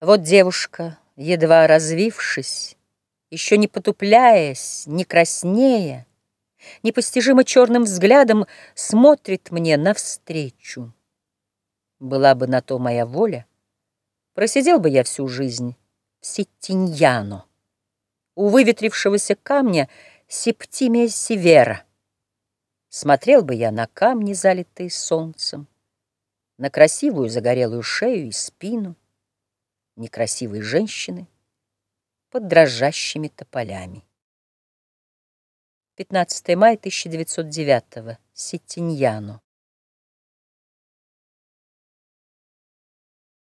Вот девушка, едва развившись, Еще не потупляясь, не краснея, Непостижимо черным взглядом Смотрит мне навстречу. Была бы на то моя воля, Просидел бы я всю жизнь в Сеттиньяно, У выветрившегося камня Септимия Севера. Смотрел бы я на камни, залитые солнцем, На красивую загорелую шею и спину, некрасивой женщины под дрожащими тополями. 15 мая 1909 Сеттиньяно